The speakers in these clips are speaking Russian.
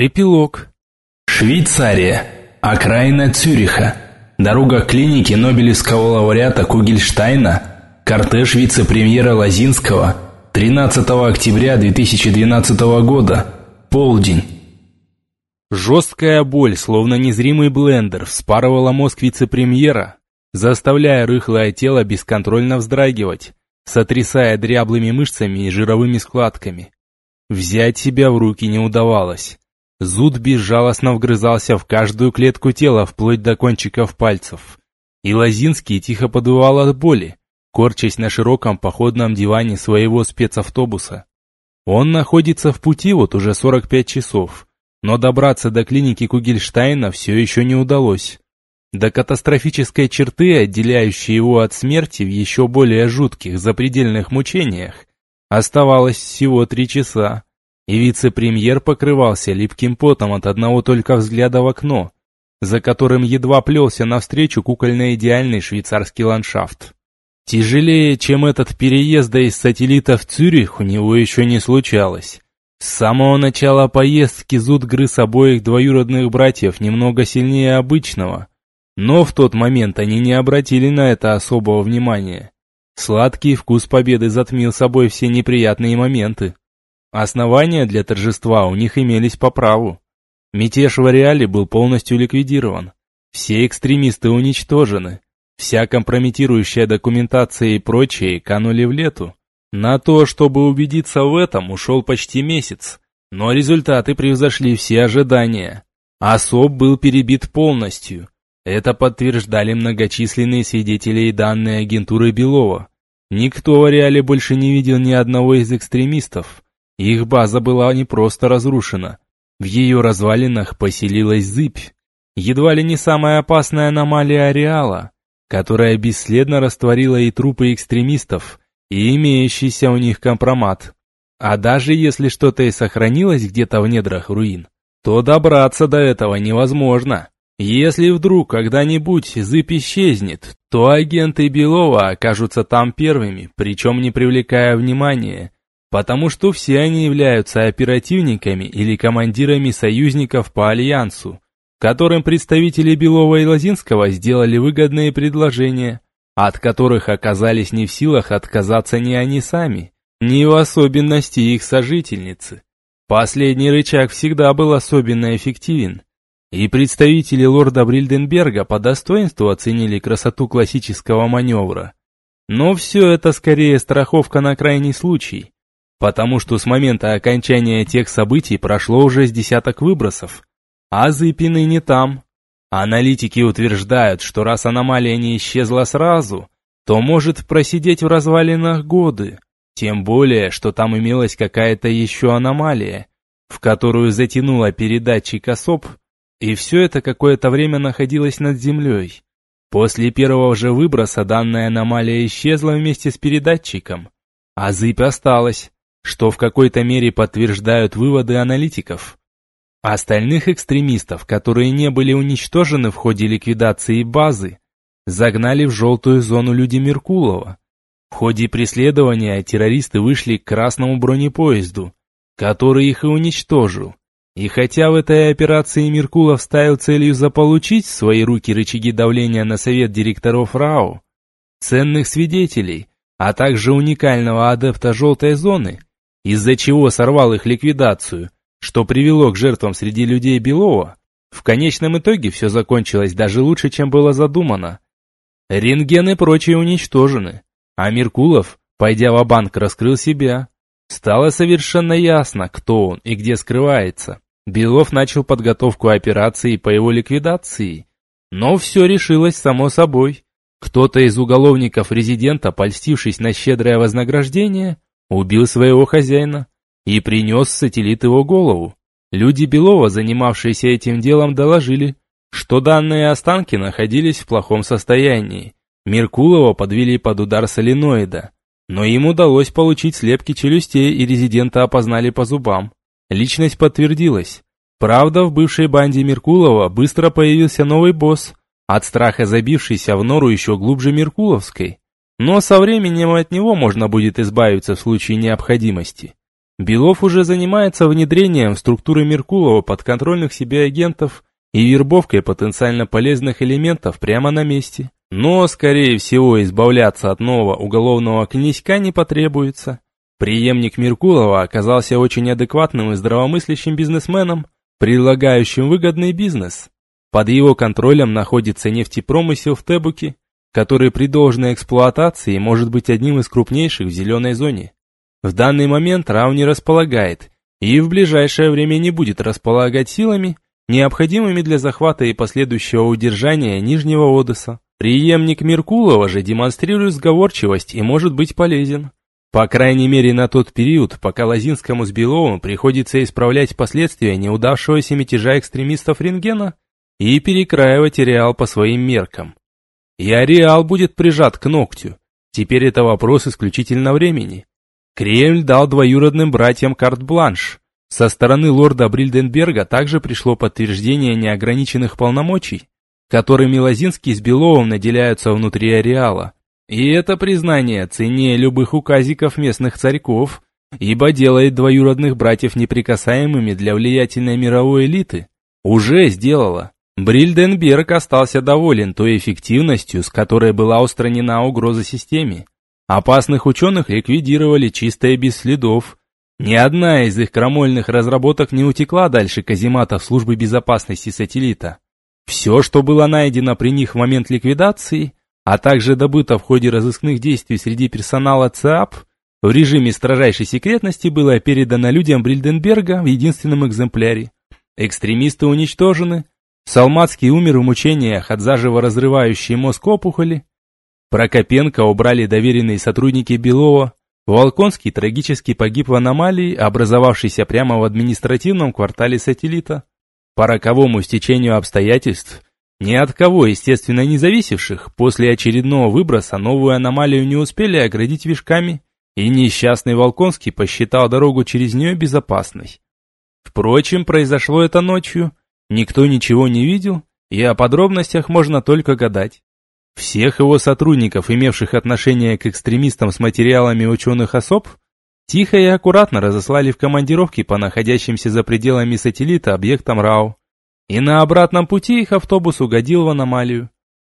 Эпилог. Швейцария. Окраина Цюриха. Дорога к клинике Нобелевского лауреата Кугельштайна. Кортеж вице-премьера Лазинского. 13 октября 2012 года. Полдень. Жесткая боль, словно незримый блендер, вспарывала мозг вице-премьера, заставляя рыхлое тело бесконтрольно вздрагивать, сотрясая дряблыми мышцами и жировыми складками. Взять себя в руки не удавалось. Зуд безжалостно вгрызался в каждую клетку тела, вплоть до кончиков пальцев. И Лозинский тихо подувал от боли, корчась на широком походном диване своего спецавтобуса. Он находится в пути вот уже 45 часов, но добраться до клиники Кугельштайна все еще не удалось. До катастрофической черты, отделяющей его от смерти в еще более жутких запредельных мучениях, оставалось всего три часа и вице-премьер покрывался липким потом от одного только взгляда в окно, за которым едва плелся навстречу кукольно-идеальный швейцарский ландшафт. Тяжелее, чем этот переезда из сателлита в Цюрих, у него еще не случалось. С самого начала поездки зуд грыз обоих двоюродных братьев немного сильнее обычного, но в тот момент они не обратили на это особого внимания. Сладкий вкус победы затмил собой все неприятные моменты. Основания для торжества у них имелись по праву. Мятеж в Ареале был полностью ликвидирован. Все экстремисты уничтожены. Вся компрометирующая документация и прочее канули в лету. На то, чтобы убедиться в этом, ушел почти месяц. Но результаты превзошли все ожидания. Особ был перебит полностью. Это подтверждали многочисленные свидетели и данные агентуры Белова. Никто в Ареале больше не видел ни одного из экстремистов. Их база была не просто разрушена. В ее развалинах поселилась зыбь. Едва ли не самая опасная аномалия ареала, которая бесследно растворила и трупы экстремистов, и имеющийся у них компромат. А даже если что-то и сохранилось где-то в недрах руин, то добраться до этого невозможно. Если вдруг когда-нибудь зыбь исчезнет, то агенты Белова окажутся там первыми, причем не привлекая внимания, потому что все они являются оперативниками или командирами союзников по Альянсу, которым представители Белова и Лозинского сделали выгодные предложения, от которых оказались не в силах отказаться ни они сами, ни в особенности их сожительницы. Последний рычаг всегда был особенно эффективен, и представители лорда Брильденберга по достоинству оценили красоту классического маневра. Но все это скорее страховка на крайний случай – потому что с момента окончания тех событий прошло уже с десяток выбросов, а Зыпины не там. Аналитики утверждают, что раз аномалия не исчезла сразу, то может просидеть в развалинах годы, тем более, что там имелась какая-то еще аномалия, в которую затянула передатчик особ, и все это какое-то время находилось над землей. После первого же выброса данная аномалия исчезла вместе с передатчиком, а зыбь осталась, что в какой-то мере подтверждают выводы аналитиков. Остальных экстремистов, которые не были уничтожены в ходе ликвидации базы, загнали в желтую зону люди Меркулова. В ходе преследования террористы вышли к красному бронепоезду, который их и уничтожил. И хотя в этой операции Меркулов ставил целью заполучить в свои руки рычаги давления на совет директоров РАО, ценных свидетелей, а также уникального адепта желтой зоны, из-за чего сорвал их ликвидацию, что привело к жертвам среди людей Белова, в конечном итоге все закончилось даже лучше, чем было задумано. Рентген и прочие уничтожены, а Меркулов, пойдя в банк раскрыл себя. Стало совершенно ясно, кто он и где скрывается. Белов начал подготовку операции по его ликвидации. Но все решилось само собой. Кто-то из уголовников резидента, польстившись на щедрое вознаграждение, Убил своего хозяина и принес сателлит его голову. Люди Белова, занимавшиеся этим делом, доложили, что данные останки находились в плохом состоянии. Меркулова подвели под удар соленоида, но им удалось получить слепки челюстей и резидента опознали по зубам. Личность подтвердилась. Правда, в бывшей банде Меркулова быстро появился новый босс, от страха забившийся в нору еще глубже Меркуловской. Но со временем от него можно будет избавиться в случае необходимости. Белов уже занимается внедрением структуры Меркулова подконтрольных себе агентов и вербовкой потенциально полезных элементов прямо на месте. Но, скорее всего, избавляться от нового уголовного князька не потребуется. Преемник Меркулова оказался очень адекватным и здравомыслящим бизнесменом, предлагающим выгодный бизнес. Под его контролем находится нефтепромысел в Тебуке, который при должной эксплуатации может быть одним из крупнейших в зеленой зоне. В данный момент Рау не располагает и в ближайшее время не будет располагать силами, необходимыми для захвата и последующего удержания Нижнего Одесса. Приемник Меркулова же демонстрирует сговорчивость и может быть полезен. По крайней мере на тот период, пока Лозинскому с Беловым приходится исправлять последствия неудавшегося мятежа экстремистов Рентгена и перекраивать Реал по своим меркам. И Ареал будет прижат к ногтю. Теперь это вопрос исключительно времени. Кремль дал двоюродным братьям карт-бланш. Со стороны лорда Брильденберга также пришло подтверждение неограниченных полномочий, которыми Лозинский с Беловым наделяются внутри ареала. И это признание ценнее любых указиков местных царьков, ибо делает двоюродных братьев неприкасаемыми для влиятельной мировой элиты. Уже сделала. Брильденберг остался доволен той эффективностью, с которой была устранена угроза системе. Опасных ученых ликвидировали чисто и без следов. Ни одна из их крамольных разработок не утекла дальше казематов службы безопасности сателлита. Все, что было найдено при них в момент ликвидации, а также добыто в ходе разыскных действий среди персонала ЦАП, в режиме строжайшей секретности было передано людям Брильденберга в единственном экземпляре. Экстремисты уничтожены, Салмацкий умер в мучениях от заживо разрывающей мозг опухоли, Прокопенко убрали доверенные сотрудники Белова. Волконский трагически погиб в аномалии, образовавшейся прямо в административном квартале сателлита. По роковому стечению обстоятельств, ни от кого, естественно, не зависевших, после очередного выброса новую аномалию не успели оградить вишками, и несчастный Волконский посчитал дорогу через нее безопасной. Впрочем, произошло это ночью, никто ничего не видел, и о подробностях можно только гадать. Всех его сотрудников, имевших отношение к экстремистам с материалами ученых особ, тихо и аккуратно разослали в командировки по находящимся за пределами сателлита объектам РАО. И на обратном пути их автобус угодил в аномалию.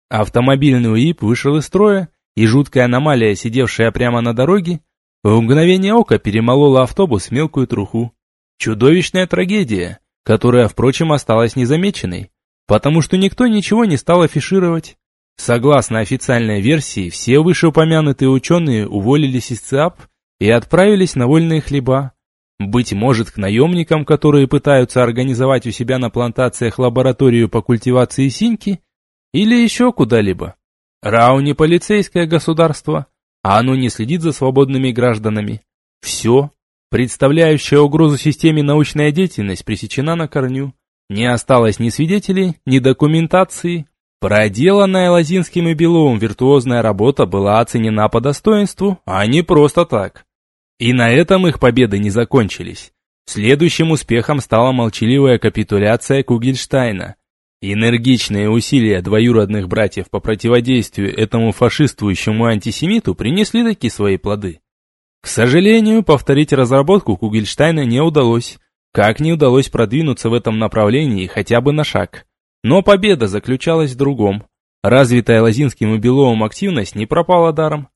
Автомобильный УИП вышел из строя, и жуткая аномалия, сидевшая прямо на дороге, в мгновение ока перемолола автобус в мелкую труху. Чудовищная трагедия, которая, впрочем, осталась незамеченной, потому что никто ничего не стал афишировать. Согласно официальной версии, все вышеупомянутые ученые уволились из ЦИАП и отправились на вольные хлеба. Быть может, к наемникам, которые пытаются организовать у себя на плантациях лабораторию по культивации синьки, или еще куда-либо. Рау не полицейское государство, а оно не следит за свободными гражданами. Все, представляющая угрозу системе научная деятельность, пресечена на корню. Не осталось ни свидетелей, ни документации, Проделанная Лозинским и Беловым виртуозная работа была оценена по достоинству, а не просто так. И на этом их победы не закончились. Следующим успехом стала молчаливая капитуляция Кугельштайна. Энергичные усилия двоюродных братьев по противодействию этому фашистующему антисемиту принесли таки свои плоды. К сожалению, повторить разработку Кугельштайна не удалось, как не удалось продвинуться в этом направлении хотя бы на шаг. Но победа заключалась в другом. Развитая Лозинским и Беловым активность не пропала даром.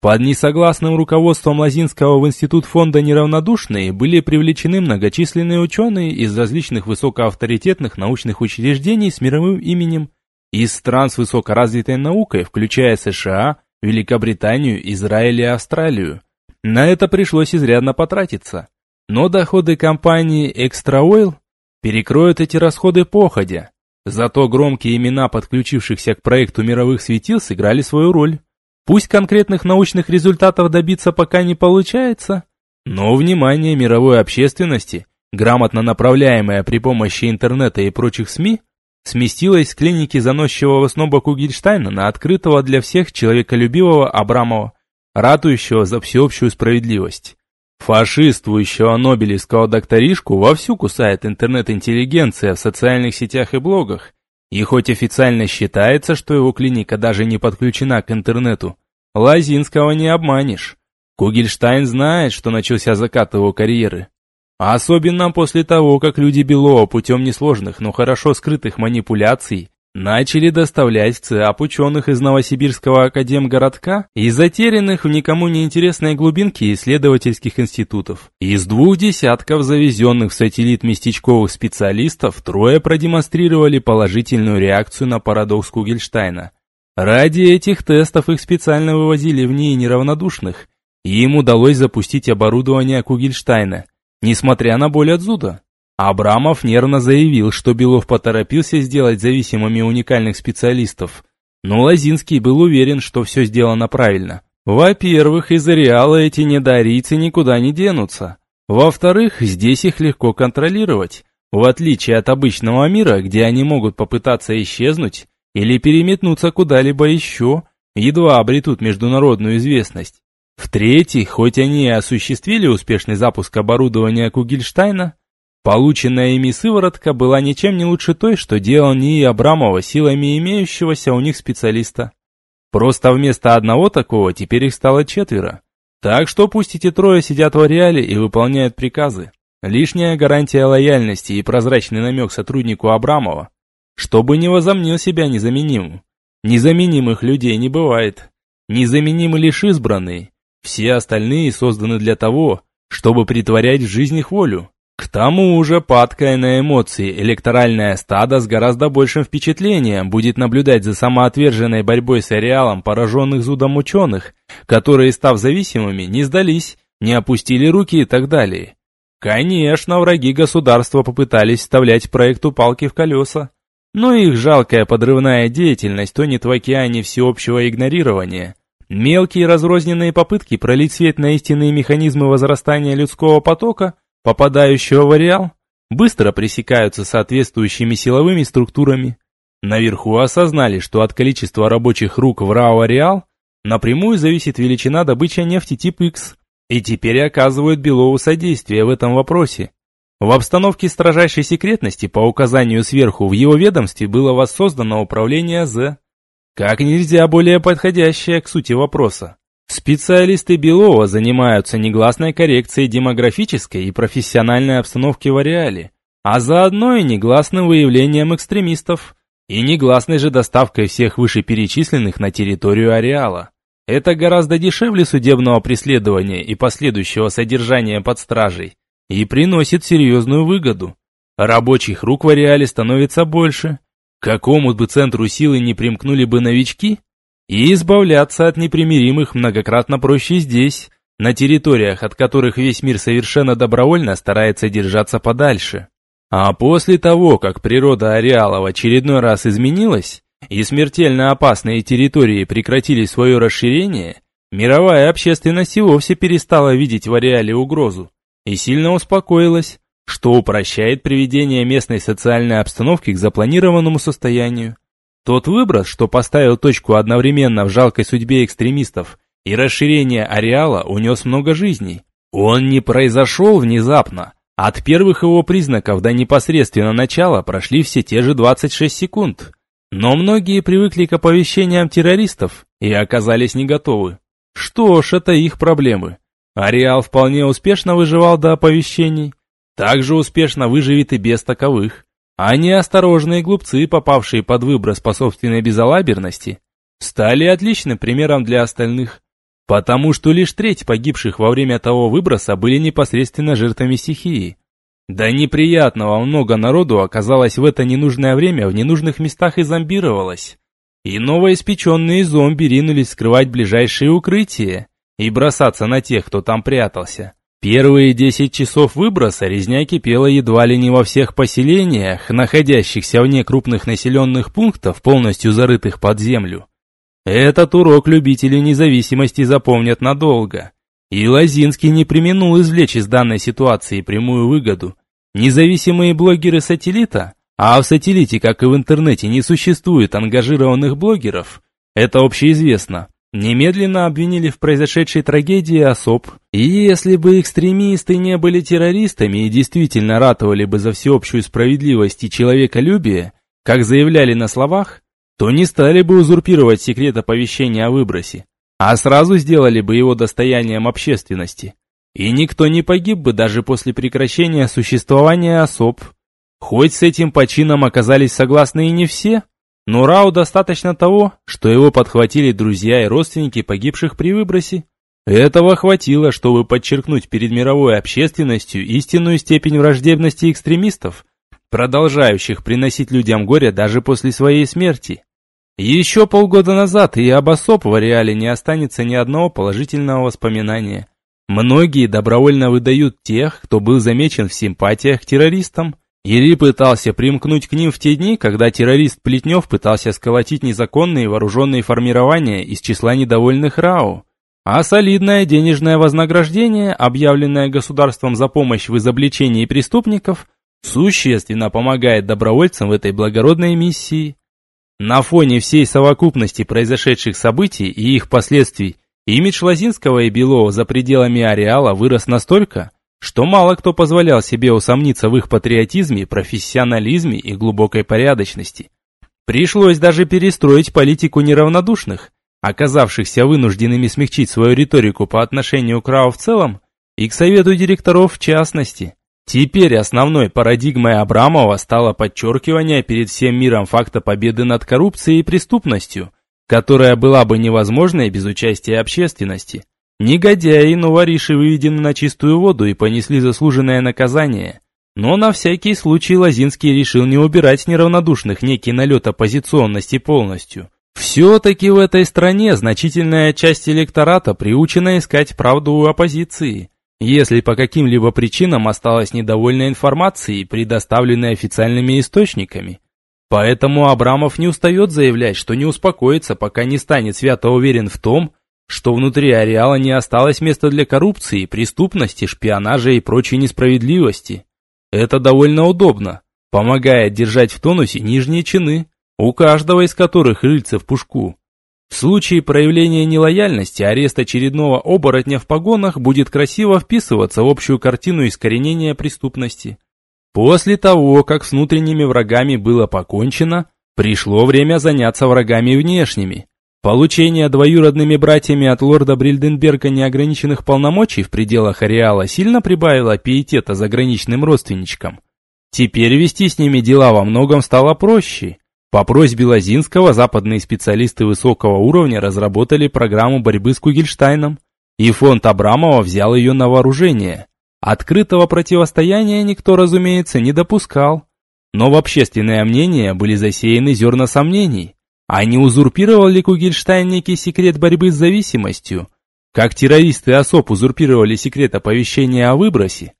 Под несогласным руководством Лозинского в Институт фонда неравнодушные были привлечены многочисленные ученые из различных высокоавторитетных научных учреждений с мировым именем, из стран с высокоразвитой наукой, включая США, Великобританию, Израиль и Австралию. На это пришлось изрядно потратиться. Но доходы компании Extra Oil перекроют эти расходы походя. Зато громкие имена подключившихся к проекту мировых светил сыграли свою роль. Пусть конкретных научных результатов добиться пока не получается, но внимание мировой общественности, грамотно направляемое при помощи интернета и прочих СМИ, сместилось с клиники заносчивого сноба Кугельштайна на открытого для всех человеколюбивого Абрамова, ратующего за всеобщую справедливость. Фашистующего нобелевского докторишку вовсю кусает интернет-интеллигенция в социальных сетях и блогах. И хоть официально считается, что его клиника даже не подключена к интернету, Лазинского не обманешь. Кугельштайн знает, что начался закат его карьеры. Особенно после того, как люди Белова путем несложных, но хорошо скрытых манипуляций начали доставлять в ЦИАП ученых из Новосибирского академгородка и затерянных в никому не интересной глубинке исследовательских институтов. Из двух десятков завезенных в сателлит местечковых специалистов трое продемонстрировали положительную реакцию на парадокс Кугельштайна. Ради этих тестов их специально вывозили в НИИ неравнодушных, и им удалось запустить оборудование Кугельштайна, несмотря на боль от зуда. Абрамов нервно заявил, что Белов поторопился сделать зависимыми уникальных специалистов, но Лозинский был уверен, что все сделано правильно. Во-первых, из ареала эти недорийцы никуда не денутся. Во-вторых, здесь их легко контролировать, в отличие от обычного мира, где они могут попытаться исчезнуть или переметнуться куда-либо еще, едва обретут международную известность. В-третьих, хоть они и осуществили успешный запуск оборудования Кугельштайна, Полученная ими сыворотка была ничем не лучше той, что делал НИИ Абрамова силами имеющегося у них специалиста. Просто вместо одного такого теперь их стало четверо. Так что пусть эти трое сидят в ареале и выполняют приказы. Лишняя гарантия лояльности и прозрачный намек сотруднику Абрамова, чтобы не возомнил себя незаменимым. Незаменимых людей не бывает. Незаменимы лишь избранные. Все остальные созданы для того, чтобы притворять в жизнь их волю. К тому же, падкая на эмоции, электоральное стадо с гораздо большим впечатлением будет наблюдать за самоотверженной борьбой с ареалом пораженных зудом ученых, которые, став зависимыми, не сдались, не опустили руки и так далее. Конечно, враги государства попытались вставлять проекту палки в колеса, но их жалкая подрывная деятельность тонет в океане всеобщего игнорирования. Мелкие разрозненные попытки пролить свет на истинные механизмы возрастания людского потока – попадающего в ареал, быстро пресекаются соответствующими силовыми структурами. Наверху осознали, что от количества рабочих рук в РАО-ареал напрямую зависит величина добычи нефти тип X, и теперь оказывают Белову содействие в этом вопросе. В обстановке строжайшей секретности по указанию сверху в его ведомстве было воссоздано управление З, как нельзя более подходящее к сути вопроса. Специалисты Белова занимаются негласной коррекцией демографической и профессиональной обстановки в ареале, а заодно и негласным выявлением экстремистов и негласной же доставкой всех вышеперечисленных на территорию ареала. Это гораздо дешевле судебного преследования и последующего содержания под стражей и приносит серьезную выгоду. Рабочих рук в ареале становится больше. К какому бы центру силы не примкнули бы новички – и избавляться от непримиримых многократно проще здесь, на территориях, от которых весь мир совершенно добровольно старается держаться подальше. А после того, как природа ареала в очередной раз изменилась, и смертельно опасные территории прекратили свое расширение, мировая общественность и вовсе перестала видеть в ареале угрозу и сильно успокоилась, что упрощает приведение местной социальной обстановки к запланированному состоянию. Тот выброс, что поставил точку одновременно в жалкой судьбе экстремистов и расширение ареала, унес много жизней. Он не произошел внезапно. От первых его признаков до непосредственно начала прошли все те же 26 секунд. Но многие привыкли к оповещениям террористов и оказались не готовы. Что ж, это их проблемы. Ареал вполне успешно выживал до оповещений. Также успешно выживет и без таковых. А неосторожные глупцы, попавшие под выброс по собственной безалаберности, стали отличным примером для остальных, потому что лишь треть погибших во время того выброса были непосредственно жертвами стихии. Да неприятного много народу оказалось в это ненужное время в ненужных местах и зомбировалось. И новоиспеченные зомби ринулись скрывать ближайшие укрытия и бросаться на тех, кто там прятался. Первые десять часов выброса резня кипела едва ли не во всех поселениях, находящихся вне крупных населенных пунктов, полностью зарытых под землю. Этот урок любители независимости запомнят надолго. И Лозинский не применул извлечь из данной ситуации прямую выгоду. Независимые блогеры сателлита, а в сателлите, как и в интернете, не существует ангажированных блогеров, это общеизвестно, Немедленно обвинили в произошедшей трагедии особ. И если бы экстремисты не были террористами и действительно ратовали бы за всеобщую справедливость и человеколюбие, как заявляли на словах, то не стали бы узурпировать секрет оповещения о выбросе. а сразу сделали бы его достоянием общественности. И никто не погиб бы даже после прекращения существования особ. Хоть с этим почином оказались согласны и не все, но Рау достаточно того, что его подхватили друзья и родственники погибших при выбросе. Этого хватило, чтобы подчеркнуть перед мировой общественностью истинную степень враждебности экстремистов, продолжающих приносить людям горе даже после своей смерти. Еще полгода назад и об особ в ареале не останется ни одного положительного воспоминания. Многие добровольно выдают тех, кто был замечен в симпатиях к террористам, или пытался примкнуть к ним в те дни, когда террорист Плетнев пытался сколотить незаконные вооруженные формирования из числа недовольных РАО. А солидное денежное вознаграждение, объявленное государством за помощь в изобличении преступников, существенно помогает добровольцам в этой благородной миссии. На фоне всей совокупности произошедших событий и их последствий, имидж Лозинского и Белова за пределами ареала вырос настолько, что мало кто позволял себе усомниться в их патриотизме, профессионализме и глубокой порядочности. Пришлось даже перестроить политику неравнодушных, оказавшихся вынужденными смягчить свою риторику по отношению к РАО в целом и к совету директоров в частности. Теперь основной парадигмой Абрамова стало подчеркивание перед всем миром факта победы над коррупцией и преступностью, которая была бы невозможной без участия общественности. Негодяи и новориши выведены на чистую воду и понесли заслуженное наказание. Но на всякий случай Лозинский решил не убирать неравнодушных некий налет оппозиционности полностью. Все-таки в этой стране значительная часть электората приучена искать правду у оппозиции. Если по каким-либо причинам осталась недовольна информацией, предоставленной официальными источниками. Поэтому Абрамов не устает заявлять, что не успокоится, пока не станет свято уверен в том, что внутри ареала не осталось места для коррупции, преступности, шпионажа и прочей несправедливости. Это довольно удобно, помогает держать в тонусе нижние чины, у каждого из которых рыльце в пушку. В случае проявления нелояльности арест очередного оборотня в погонах будет красиво вписываться в общую картину искоренения преступности. После того, как с внутренними врагами было покончено, пришло время заняться врагами внешними – Получение двоюродными братьями от лорда Брильденберга неограниченных полномочий в пределах ареала сильно прибавило пиетета заграничным родственничкам. Теперь вести с ними дела во многом стало проще. По просьбе Лозинского западные специалисты высокого уровня разработали программу борьбы с Кугельштайном, и фонд Абрамова взял ее на вооружение. Открытого противостояния никто, разумеется, не допускал. Но в общественное мнение были засеяны зерна сомнений. А не узурпировал ли Кугельштайн некий секрет борьбы с зависимостью? Как террористы особ узурпировали секрет оповещения о выбросе?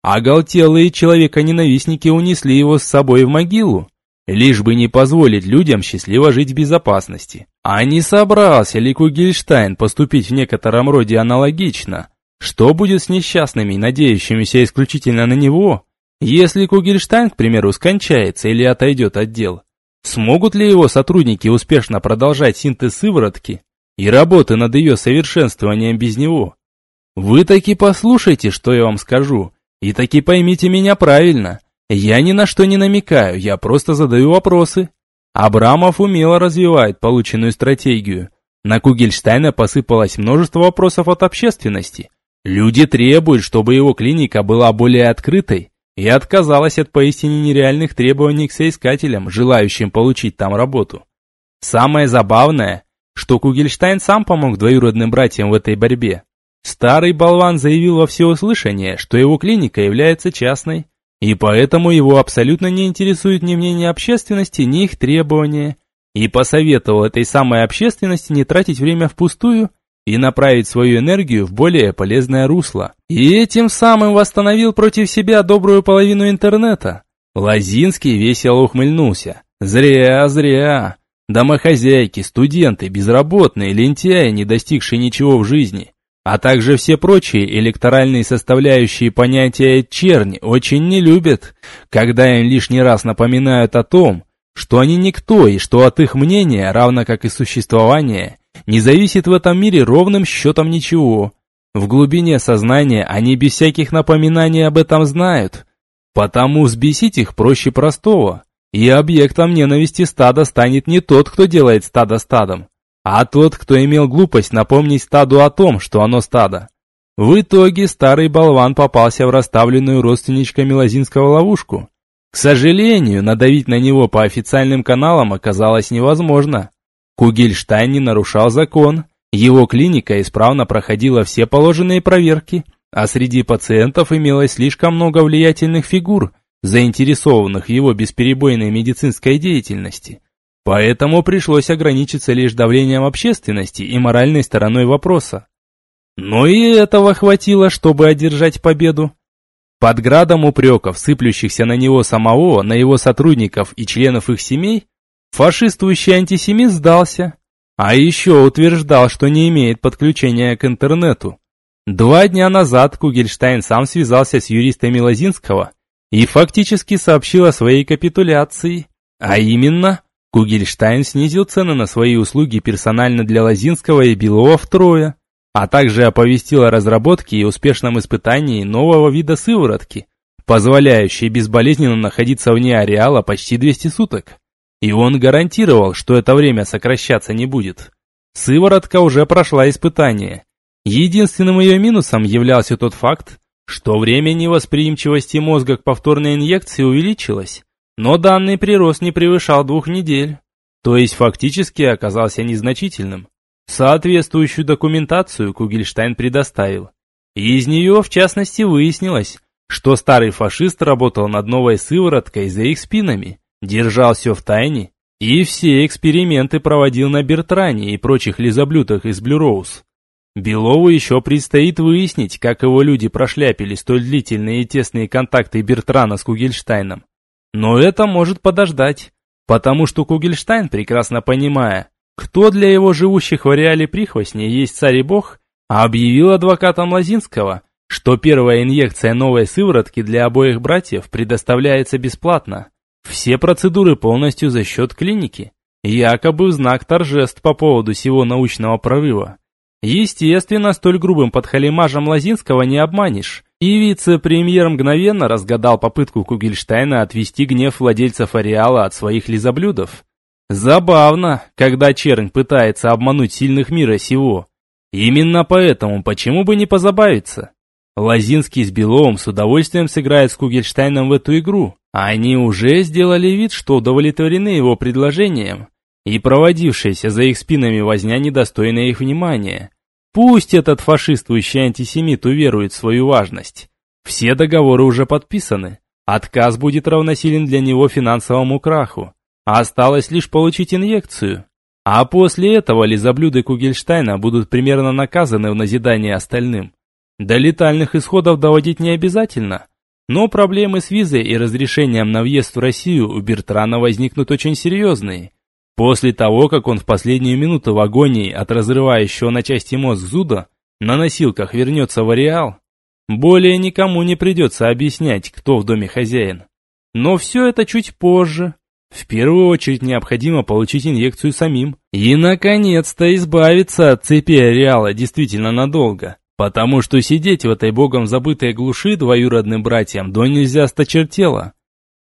Оголтелые человека-ненавистники унесли его с собой в могилу, лишь бы не позволить людям счастливо жить в безопасности. А не собрался ли Кугельштайн поступить в некотором роде аналогично? Что будет с несчастными, надеющимися исключительно на него, если Кугельштайн, к примеру, скончается или отойдет от дел? Смогут ли его сотрудники успешно продолжать синтез сыворотки и работы над ее совершенствованием без него? Вы таки послушайте, что я вам скажу, и таки поймите меня правильно. Я ни на что не намекаю, я просто задаю вопросы. Абрамов умело развивает полученную стратегию. На Кугельштайна посыпалось множество вопросов от общественности. Люди требуют, чтобы его клиника была более открытой, и отказалась от поистине нереальных требований к соискателям, желающим получить там работу. Самое забавное, что Кугельштайн сам помог двоюродным братьям в этой борьбе. Старый болван заявил во всеуслышание, что его клиника является частной, и поэтому его абсолютно не интересует ни мнение общественности, ни их требования, и посоветовал этой самой общественности не тратить время впустую и направить свою энергию в более полезное русло. И этим самым восстановил против себя добрую половину интернета. Лазинский весело ухмыльнулся. Зря, зря. Домохозяйки, студенты, безработные, лентяи, не достигшие ничего в жизни, а также все прочие электоральные составляющие понятия черни очень не любят, когда им лишний раз напоминают о том, что они никто и что от их мнения, равно как и существования, не зависит в этом мире ровным счетом ничего. В глубине сознания они без всяких напоминаний об этом знают. Потому взбесить их проще простого. И объектом ненависти стада станет не тот, кто делает стадо стадом, а тот, кто имел глупость напомнить стаду о том, что оно стадо. В итоге старый болван попался в расставленную родственничками Лозинского ловушку. К сожалению, надавить на него по официальным каналам оказалось невозможно. Кугельштайн не нарушал закон, его клиника исправно проходила все положенные проверки, а среди пациентов имелось слишком много влиятельных фигур, заинтересованных его бесперебойной медицинской деятельности. Поэтому пришлось ограничиться лишь давлением общественности и моральной стороной вопроса. Но и этого хватило, чтобы одержать победу. Под градом упреков, сыплющихся на него самого, на его сотрудников и членов их семей, фашистующий антисемит сдался, а еще утверждал, что не имеет подключения к интернету. Два дня назад Кугельштайн сам связался с юристами Лозинского и фактически сообщил о своей капитуляции, а именно, Кугельштайн снизил цены на свои услуги персонально для Лозинского и Белова втрое, а также оповестил о разработке и успешном испытании нового вида сыворотки, позволяющей безболезненно находиться вне ареала почти 200 суток. И он гарантировал, что это время сокращаться не будет. Сыворотка уже прошла испытание. Единственным ее минусом являлся тот факт, что время невосприимчивости мозга к повторной инъекции увеличилось, но данный прирост не превышал двух недель, то есть фактически оказался незначительным. Соответствующую документацию Кугельштайн предоставил. И из нее, в частности, выяснилось, что старый фашист работал над новой сывороткой за их спинами, держал все в тайне и все эксперименты проводил на Бертране и прочих лизоблюдах из Блюроуз. Белову еще предстоит выяснить, как его люди прошляпили столь длительные и тесные контакты Бертрана с Кугельштайном. Но это может подождать, потому что Кугельштайн, прекрасно понимая, кто для его живущих в ареале прихвостней есть царь и бог, объявил адвокатам Лозинского, что первая инъекция новой сыворотки для обоих братьев предоставляется бесплатно. Все процедуры полностью за счет клиники, якобы в знак торжеств по поводу всего научного прорыва. Естественно, столь грубым подхалимажем Лозинского не обманешь, и вице-премьер мгновенно разгадал попытку Кугельштайна отвести гнев владельцев ареала от своих лизоблюдов. Забавно, когда чернь пытается обмануть сильных мира сего. Именно поэтому почему бы не позабавиться? Лозинский с Беловым с удовольствием сыграет с Кугельштайном в эту игру. Они уже сделали вид, что удовлетворены его предложением, и проводившаяся за их спинами возня недостойна их внимания. Пусть этот фашистующий антисемит уверует в свою важность. Все договоры уже подписаны. Отказ будет равносилен для него финансовому краху. Осталось лишь получить инъекцию. А после этого лизоблюды Кугельштайна будут примерно наказаны в назидание остальным. До летальных исходов доводить не обязательно. Но проблемы с визой и разрешением на въезд в Россию у Бертрана возникнут очень серьезные. После того, как он в последнюю минуту в агонии от разрывающего на части мозг зуда на носилках вернется в ареал, более никому не придется объяснять, кто в доме хозяин. Но все это чуть позже. В первую очередь необходимо получить инъекцию самим. И, наконец-то, избавиться от цепи ареала действительно надолго. Потому что сидеть в этой богом забытой глуши двоюродным братьям до нельзя сточертело.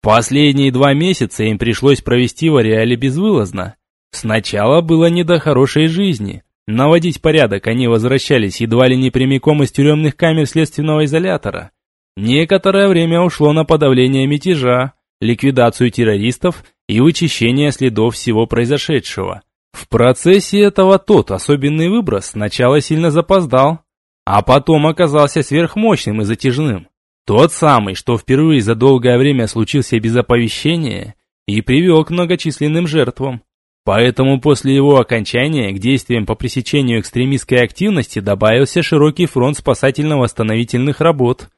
Последние два месяца им пришлось провести в ареале безвылазно. Сначала было не до хорошей жизни. Наводить порядок они возвращались едва ли не прямиком из тюремных камер следственного изолятора. Некоторое время ушло на подавление мятежа, ликвидацию террористов и вычищение следов всего произошедшего. В процессе этого тот особенный выброс сначала сильно запоздал, а потом оказался сверхмощным и затяжным. Тот самый, что впервые за долгое время случился без оповещения и привел к многочисленным жертвам. Поэтому после его окончания к действиям по пресечению экстремистской активности добавился широкий фронт спасательно-восстановительных работ.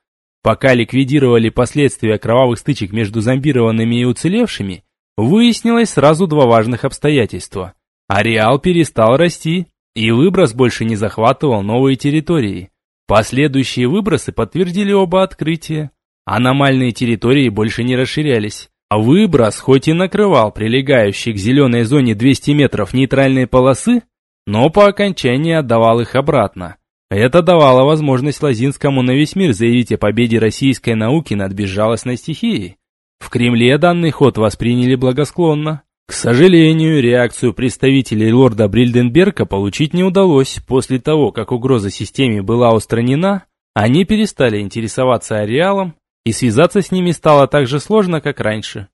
Пока ликвидировали последствия кровавых стычек между зомбированными и уцелевшими, выяснилось сразу два важных обстоятельства. Ареал перестал расти, и выброс больше не захватывал новые территории. Последующие выбросы подтвердили оба открытия. Аномальные территории больше не расширялись. А выброс хоть и накрывал прилегающие к зеленой зоне 200 метров нейтральной полосы, но по окончании отдавал их обратно. Это давало возможность Лазинскому на весь мир заявить о победе российской науки над безжалостной стихией. В Кремле данный ход восприняли благосклонно. К сожалению, реакцию представителей лорда Брильденберга получить не удалось. После того, как угроза системе была устранена, они перестали интересоваться ареалом, и связаться с ними стало так же сложно, как раньше.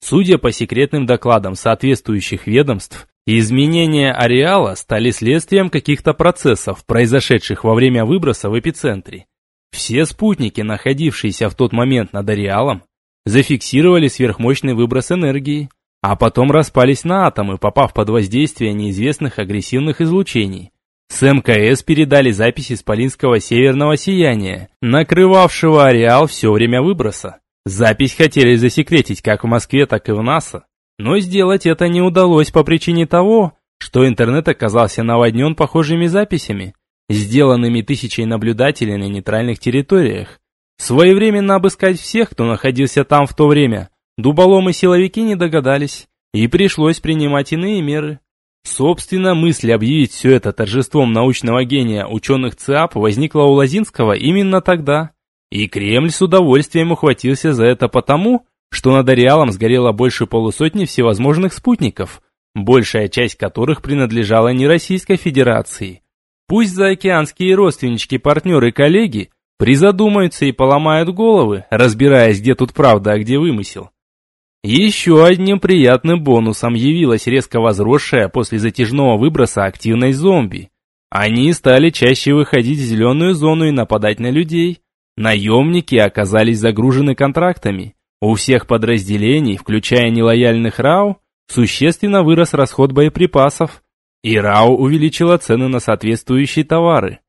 Судя по секретным докладам соответствующих ведомств, изменения ареала стали следствием каких-то процессов, произошедших во время выброса в эпицентре. Все спутники, находившиеся в тот момент над ареалом, зафиксировали сверхмощный выброс энергии, а потом распались на атомы, попав под воздействие неизвестных агрессивных излучений. С МКС передали записи исполинского северного сияния, накрывавшего ареал все время выброса. Запись хотели засекретить как в Москве, так и в НАСА, но сделать это не удалось по причине того, что интернет оказался наводнен похожими записями, сделанными тысячей наблюдателей на нейтральных территориях. Своевременно обыскать всех, кто находился там в то время, дуболомы силовики не догадались, и пришлось принимать иные меры. Собственно, мысль объявить все это торжеством научного гения ученых ЦИАП возникла у Лозинского именно тогда. И Кремль с удовольствием ухватился за это потому, что над ареалом сгорело больше полусотни всевозможных спутников, большая часть которых принадлежала не Российской Федерации. Пусть заокеанские родственнички, и коллеги призадумаются и поломают головы, разбираясь, где тут правда, а где вымысел. Еще одним приятным бонусом явилась резко возросшая после затяжного выброса активность зомби. Они стали чаще выходить в зеленую зону и нападать на людей. Наемники оказались загружены контрактами. У всех подразделений, включая нелояльных РАУ, существенно вырос расход боеприпасов. И РАУ увеличила цены на соответствующие товары.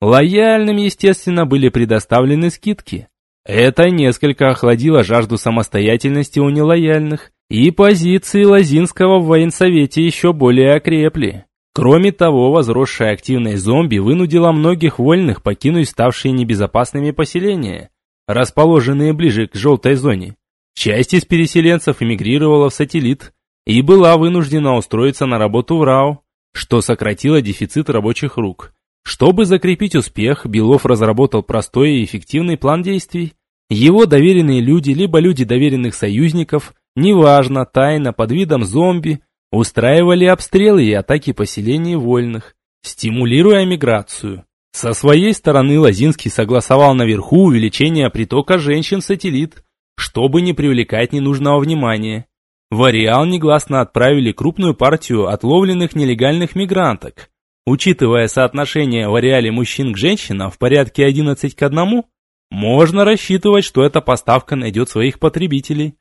Лояльным, естественно, были предоставлены скидки. Это несколько охладило жажду самостоятельности у нелояльных, и позиции Лозинского в военсовете еще более окрепли. Кроме того, возросшая активность зомби вынудила многих вольных покинуть ставшие небезопасными поселения, расположенные ближе к желтой зоне. Часть из переселенцев эмигрировала в сателлит и была вынуждена устроиться на работу в РАО, что сократило дефицит рабочих рук. Чтобы закрепить успех, Белов разработал простой и эффективный план действий. Его доверенные люди, либо люди доверенных союзников, неважно, тайно, под видом зомби, устраивали обстрелы и атаки поселений вольных, стимулируя миграцию. Со своей стороны Лозинский согласовал наверху увеличение притока женщин-сателлит, чтобы не привлекать ненужного внимания. В Ареал негласно отправили крупную партию отловленных нелегальных мигранток, Учитывая соотношение в ареале мужчин к женщинам в порядке 11 к 1, можно рассчитывать, что эта поставка найдет своих потребителей.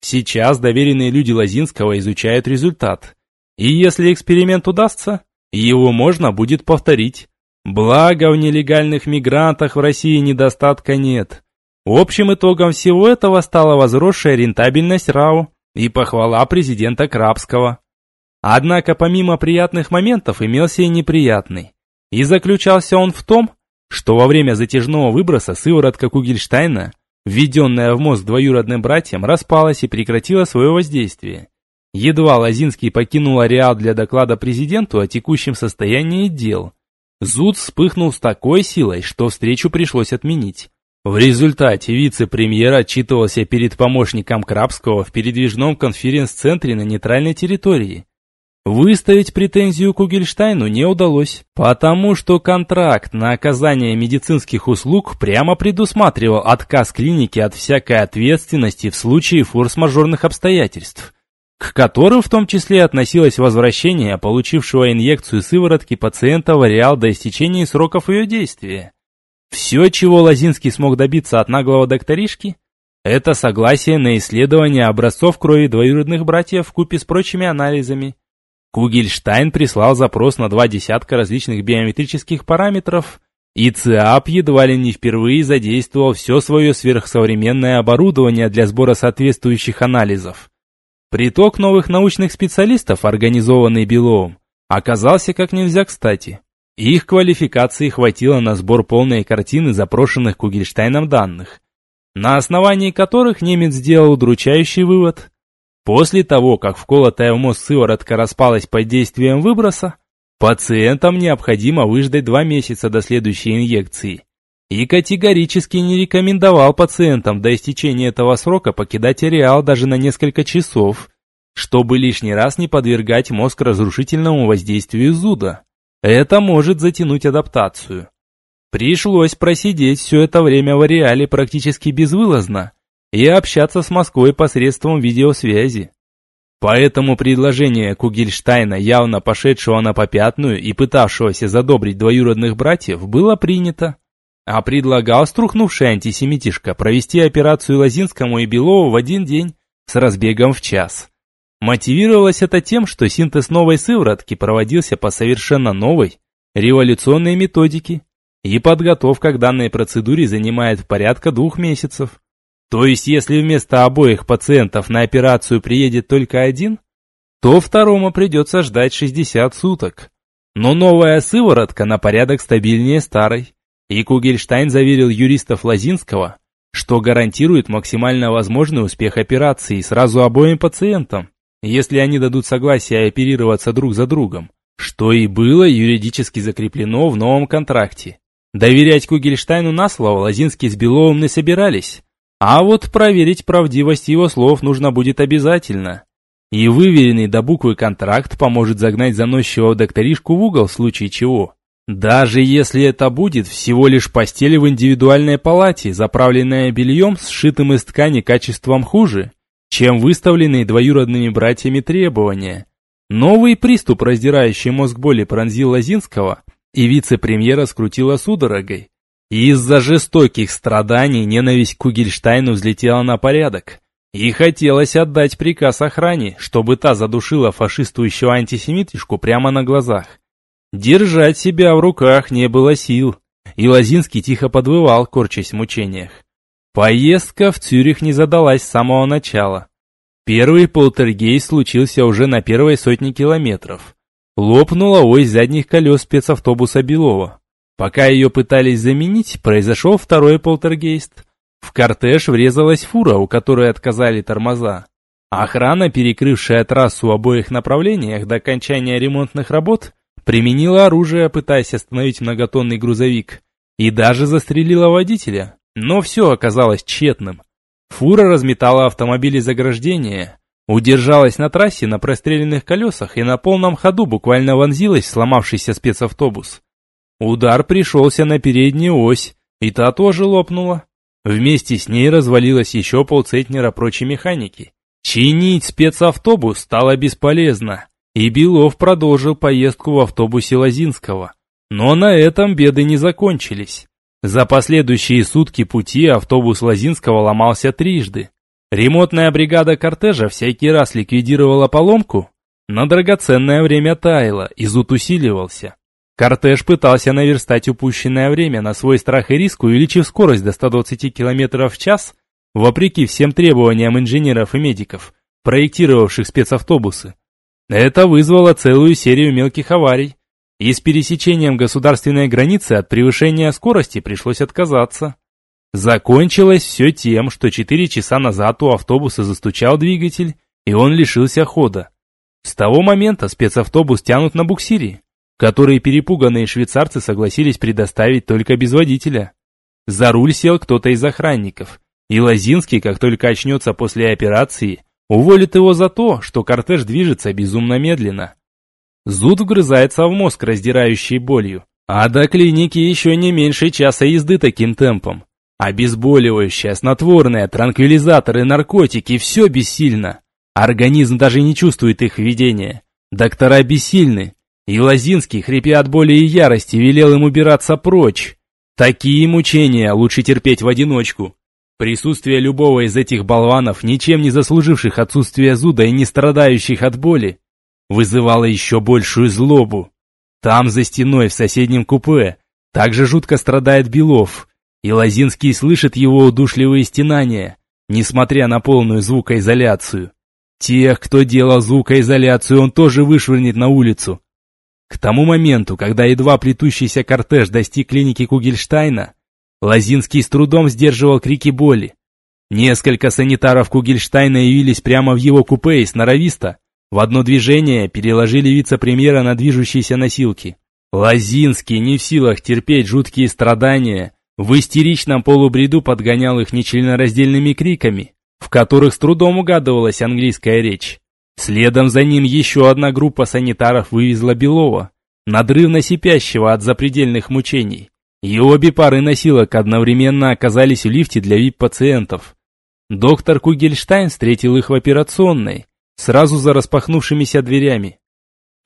Сейчас доверенные люди Лозинского изучают результат. И если эксперимент удастся, его можно будет повторить. Благо в нелегальных мигрантах в России недостатка нет. Общим итогом всего этого стала возросшая рентабельность РАО и похвала президента Крабского. Однако помимо приятных моментов имелся и неприятный. И заключался он в том, что во время затяжного выброса сыворотка Кугельштайна, введенная в мозг двоюродным братьям, распалась и прекратила свое воздействие. Едва Лозинский покинул ареал для доклада президенту о текущем состоянии дел, зуд вспыхнул с такой силой, что встречу пришлось отменить. В результате вице-премьер отчитывался перед помощником Крабского в передвижном конференц-центре на нейтральной территории, Выставить претензию Кугельштайну не удалось, потому что контракт на оказание медицинских услуг прямо предусматривал отказ клиники от всякой ответственности в случае форс-мажорных обстоятельств, к которым в том числе относилось возвращение получившего инъекцию сыворотки пациента в ареал до истечения сроков ее действия. Все, чего Лозинский смог добиться от наглого докторишки, это согласие на исследование образцов крови двоюродных братьев купе с прочими анализами, Кугельштайн прислал запрос на два десятка различных биометрических параметров, и ЦИАП едва ли не впервые задействовал все свое сверхсовременное оборудование для сбора соответствующих анализов. Приток новых научных специалистов, организованный Беловым, оказался как нельзя кстати. Их квалификации хватило на сбор полной картины запрошенных Кугельштайном данных, на основании которых немец сделал удручающий вывод – После того, как вколотая в мозг сыворотка распалась под действием выброса, пациентам необходимо выждать два месяца до следующей инъекции. И категорически не рекомендовал пациентам до истечения этого срока покидать ареал даже на несколько часов. чтобы лишний раз не подвергать мозг разрушительному воздействию зуда. Это может затянуть адаптацию. Пришлось просидеть все это время в ареале практически безвылазно и общаться с Москвой посредством видеосвязи. Поэтому предложение Кугельштайна, явно пошедшего на попятную и пытавшегося задобрить двоюродных братьев, было принято. А предлагал струхнувший антисемитишка провести операцию Лозинскому и Белову в один день с разбегом в час. Мотивировалось это тем, что синтез новой сыворотки проводился по совершенно новой, революционной методике, и подготовка к данной процедуре занимает порядка двух месяцев. То есть, если вместо обоих пациентов на операцию приедет только один, то второму придется ждать 60 суток. Но новая сыворотка на порядок стабильнее старой. И Кугельштайн заверил юристов Лазинского, что гарантирует максимально возможный успех операции сразу обоим пациентам, если они дадут согласие оперироваться друг за другом, что и было юридически закреплено в новом контракте. Доверять Кугельштайну на слово Лазинский с Беловым не собирались, а вот проверить правдивость его слов нужно будет обязательно. И выверенный до буквы контракт поможет загнать заносчивого докторишку в угол в случае чего. Даже если это будет всего лишь постель в индивидуальной палате, заправленная бельем, сшитым из ткани качеством хуже, чем выставленные двоюродными братьями требования. Новый приступ, раздирающий мозг боли, пронзил Лозинского, и вице-премьера скрутила судорогой. Из-за жестоких страданий ненависть к Кугельштайну взлетела на порядок. И хотелось отдать приказ охране, чтобы та задушила фашистующего антисемитишку прямо на глазах. Держать себя в руках не было сил, и Лозинский тихо подвывал, корчась в мучениях. Поездка в Цюрих не задалась с самого начала. Первый полтергейст случился уже на первой сотне километров. Лопнула ось задних колес спецавтобуса Белова. Пока ее пытались заменить, произошел второй полтергейст. В кортеж врезалась фура, у которой отказали тормоза. Охрана, перекрывшая трассу в обоих направлениях до окончания ремонтных работ, применила оружие, пытаясь остановить многотонный грузовик, и даже застрелила водителя. Но все оказалось тщетным. Фура разметала автомобили заграждения, удержалась на трассе на простреленных колесах и на полном ходу буквально вонзилась в сломавшийся спецавтобус. Удар пришелся на переднюю ось, и та тоже лопнула. Вместе с ней развалилось еще полцентнера прочей механики. Чинить спецавтобус стало бесполезно, и Белов продолжил поездку в автобусе Лозинского. Но на этом беды не закончились. За последующие сутки пути автобус Лозинского ломался трижды. Ремонтная бригада кортежа всякий раз ликвидировала поломку, но драгоценное время таяло, и зуд усиливался. Кортеж пытался наверстать упущенное время на свой страх и риск, увеличив скорость до 120 км в час, вопреки всем требованиям инженеров и медиков, проектировавших спецавтобусы. Это вызвало целую серию мелких аварий, и с пересечением государственной границы от превышения скорости пришлось отказаться. Закончилось все тем, что 4 часа назад у автобуса застучал двигатель, и он лишился хода. С того момента спецавтобус тянут на буксире, которые перепуганные швейцарцы согласились предоставить только без водителя. За руль сел кто-то из охранников, и Лозинский, как только очнется после операции, уволит его за то, что кортеж движется безумно медленно. Зуд вгрызается в мозг, раздирающий болью, а до клиники еще не меньше часа езды таким темпом. Обезболивающее, снотворное, транквилизаторы, наркотики – все бессильно. Организм даже не чувствует их введения. Доктора бессильны, и Лозинский, хрипя от боли и ярости, велел им убираться прочь. Такие мучения лучше терпеть в одиночку. Присутствие любого из этих болванов, ничем не заслуживших отсутствия зуда и не страдающих от боли, вызывало еще большую злобу. Там, за стеной, в соседнем купе, также жутко страдает Белов, и Лозинский слышит его удушливые стенания, несмотря на полную звукоизоляцию. Тех, кто делал звукоизоляцию, он тоже вышвырнет на улицу, к тому моменту, когда едва плетущийся кортеж достиг клиники Кугельштайна, Лозинский с трудом сдерживал крики боли. Несколько санитаров Кугельштайна явились прямо в его купе и сноровисто, в одно движение переложили вице-премьера на движущиеся носилки. Лозинский, не в силах терпеть жуткие страдания, в истеричном полубреду подгонял их нечленораздельными криками, в которых с трудом угадывалась английская речь. Следом за ним еще одна группа санитаров вывезла Белова, надрывно сипящего от запредельных мучений. И обе пары носилок одновременно оказались в лифте для вип-пациентов. Доктор Кугельштайн встретил их в операционной, сразу за распахнувшимися дверями.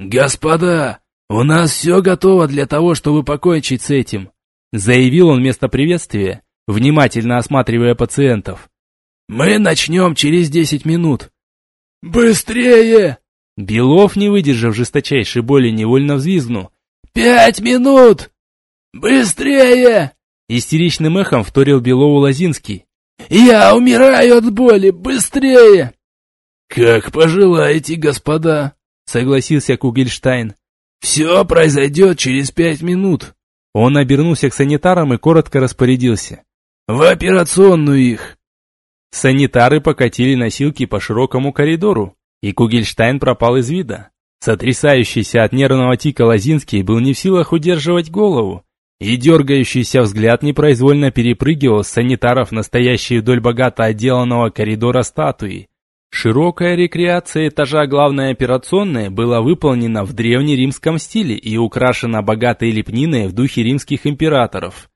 «Господа, у нас все готово для того, чтобы покончить с этим», заявил он вместо приветствия, внимательно осматривая пациентов. «Мы начнем через десять минут». «Быстрее!» Белов, не выдержав жесточайшей боли, невольно взвизгнул. «Пять минут! Быстрее!» Истеричным эхом вторил Белову Лозинский. «Я умираю от боли! Быстрее!» «Как пожелаете, господа!» Согласился Кугельштайн. «Все произойдет через пять минут!» Он обернулся к санитарам и коротко распорядился. «В операционную их!» Санитары покатили носилки по широкому коридору, и Кугельштайн пропал из вида. Сотрясающийся от нервного тика Лозинский был не в силах удерживать голову, и дергающийся взгляд непроизвольно перепрыгивал с санитаров, настоящие вдоль богато отделанного коридора статуи. Широкая рекреация этажа главной операционной была выполнена в древнеримском стиле и украшена богатой лепниной в духе римских императоров.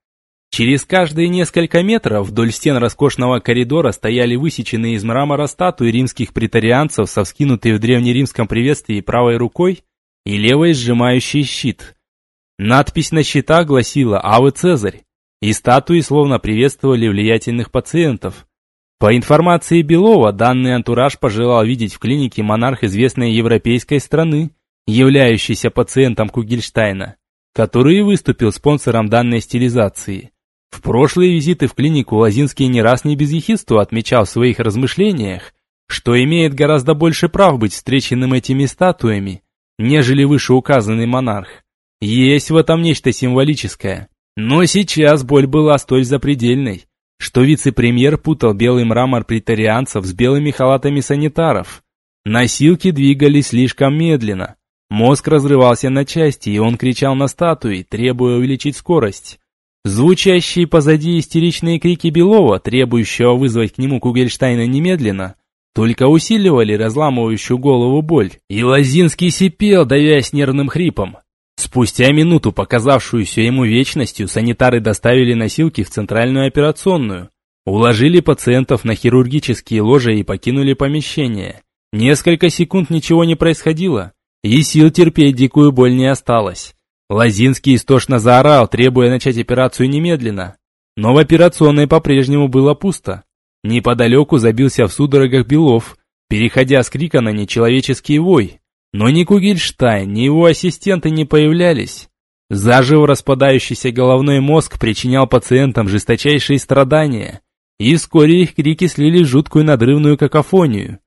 Через каждые несколько метров вдоль стен роскошного коридора стояли высеченные из мрамора статуи римских претарианцев со вскинутой в древнеримском приветствии правой рукой и левой сжимающий щит. Надпись на щитах гласила «Авы Цезарь», и статуи словно приветствовали влиятельных пациентов. По информации Белова, данный антураж пожелал видеть в клинике монарх известной европейской страны, являющийся пациентом Кугельштайна, который выступил спонсором данной стилизации. В прошлые визиты в клинику Лозинский не раз не без ехидства отмечал в своих размышлениях, что имеет гораздо больше прав быть встреченным этими статуями, нежели вышеуказанный монарх. Есть в этом нечто символическое. Но сейчас боль была столь запредельной, что вице-премьер путал белый мрамор претарианцев с белыми халатами санитаров. Носилки двигались слишком медленно. Мозг разрывался на части, и он кричал на статуи, требуя увеличить скорость. Звучащие позади истеричные крики Белова, требующего вызвать к нему Кугельштайна немедленно, только усиливали разламывающую голову боль, и Лозинский сипел, давясь нервным хрипом. Спустя минуту, показавшуюся ему вечностью, санитары доставили носилки в центральную операционную, уложили пациентов на хирургические ложа и покинули помещение. Несколько секунд ничего не происходило, и сил терпеть дикую боль не осталось. Лозинский истошно заорал, требуя начать операцию немедленно. Но в операционной по-прежнему было пусто. Неподалеку забился в судорогах Белов, переходя с крика на нечеловеческий вой. Но ни Кугельштайн, ни его ассистенты не появлялись. Заживо распадающийся головной мозг причинял пациентам жесточайшие страдания, и вскоре их крики слили жуткую надрывную какофонию.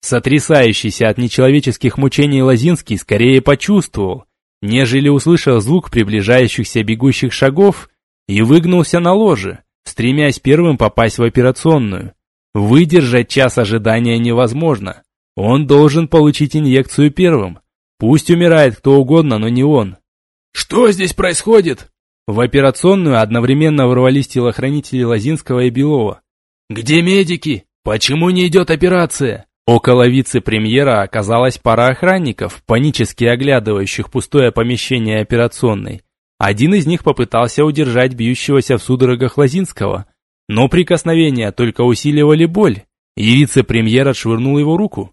Сотрясающийся от нечеловеческих мучений Лозинский скорее почувствовал, нежели услышал звук приближающихся бегущих шагов и выгнулся на ложе, стремясь первым попасть в операционную. Выдержать час ожидания невозможно. Он должен получить инъекцию первым. Пусть умирает кто угодно, но не он. «Что здесь происходит?» В операционную одновременно ворвались телохранители Лозинского и Белова. «Где медики? Почему не идет операция?» Около вице-премьера оказалась пара охранников, панически оглядывающих пустое помещение операционной. Один из них попытался удержать бьющегося в судорогах Лозинского, но прикосновения только усиливали боль, и вице-премьер отшвырнул его руку.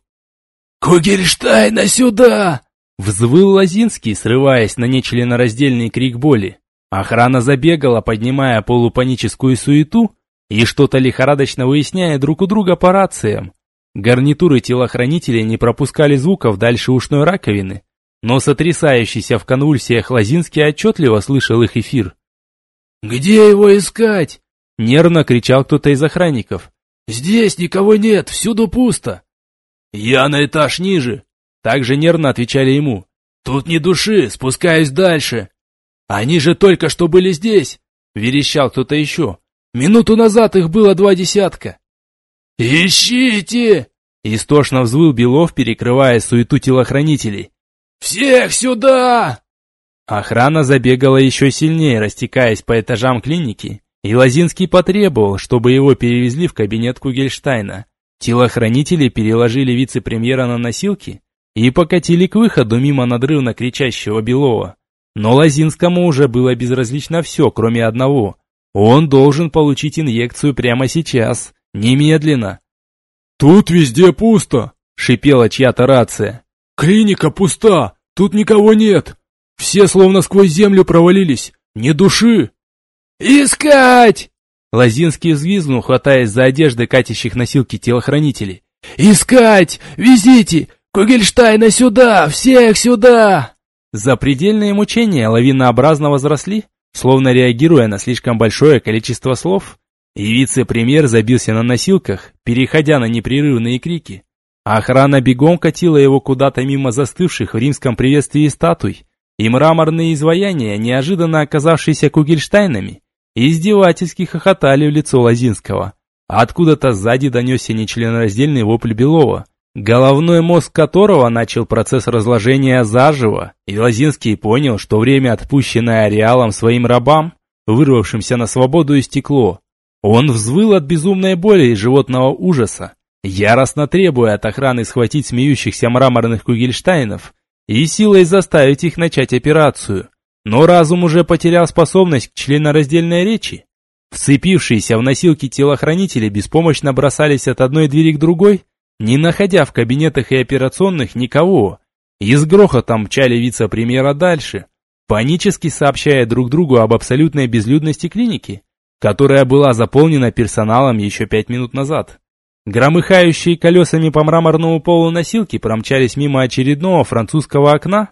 «Кугельштайна сюда!» Взвыл Лозинский, срываясь на нечленораздельный крик боли. Охрана забегала, поднимая полупаническую суету и что-то лихорадочно выясняя друг у друга по рациям. Гарнитуры телохранителей не пропускали звуков дальше ушной раковины, но сотрясающийся в конвульсиях Лозинский отчетливо слышал их эфир. «Где его искать?» — нервно кричал кто-то из охранников. «Здесь никого нет, всюду пусто». «Я на этаж ниже», — также нервно отвечали ему. «Тут ни души, спускаюсь дальше». «Они же только что были здесь», — верещал кто-то еще. «Минуту назад их было два десятка». «Ищите!» — истошно взвыл Белов, перекрывая суету телохранителей. «Всех сюда!» Охрана забегала еще сильнее, растекаясь по этажам клиники, и Лозинский потребовал, чтобы его перевезли в кабинет Кугельштайна. Телохранители переложили вице-премьера на носилки и покатили к выходу мимо надрывно кричащего Белова. Но Лозинскому уже было безразлично все, кроме одного. Он должен получить инъекцию прямо сейчас, немедленно. «Тут везде пусто!» — шипела чья-то рация. «Клиника пуста! Тут никого нет! Все словно сквозь землю провалились! Ни души!» «Искать!» Лозинский взвизгнул, хватаясь за одежды катящих носилки телохранителей. «Искать! Везите! Кугельштайна сюда! Всех сюда!» Запредельные мучения лавинообразно возросли, словно реагируя на слишком большое количество слов, и вице-премьер забился на носилках, переходя на непрерывные крики. Охрана бегом катила его куда-то мимо застывших в римском приветствии статуй, и мраморные изваяния, неожиданно оказавшиеся Кугельштайнами, издевательски хохотали в лицо Лозинского. Откуда-то сзади донесся нечленораздельный вопль Белова, головной мозг которого начал процесс разложения заживо, и Лозинский понял, что время, отпущенное ареалом своим рабам, вырвавшимся на свободу и стекло. Он взвыл от безумной боли и животного ужаса, яростно требуя от охраны схватить смеющихся мраморных кугельштайнов и силой заставить их начать операцию. Но разум уже потерял способность к членораздельной речи. Вцепившиеся в носилки телохранители беспомощно бросались от одной двери к другой, не находя в кабинетах и операционных никого. И с грохотом мчали вице-премьера дальше, панически сообщая друг другу об абсолютной безлюдности клиники, которая была заполнена персоналом еще пять минут назад. Громыхающие колесами по мраморному полу носилки промчались мимо очередного французского окна,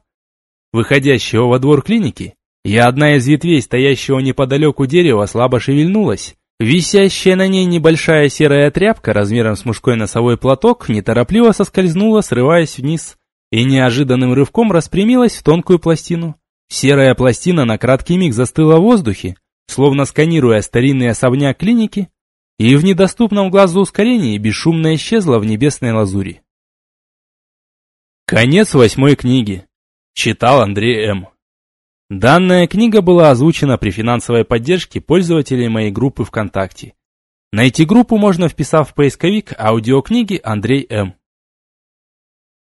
выходящего во двор клиники, и одна из ветвей, стоящего неподалеку дерева, слабо шевельнулась. Висящая на ней небольшая серая тряпка размером с мужской носовой платок неторопливо соскользнула, срываясь вниз, и неожиданным рывком распрямилась в тонкую пластину. Серая пластина на краткий миг застыла в воздухе, словно сканируя старинный особняк клиники, и в недоступном глазу ускорении бесшумно исчезла в небесной лазури. Конец восьмой книги. Читал Андрей М. Данная книга была озвучена при финансовой поддержке пользователей моей группы ВКонтакте. Найти группу можно, вписав в поисковик аудиокниги Андрей М.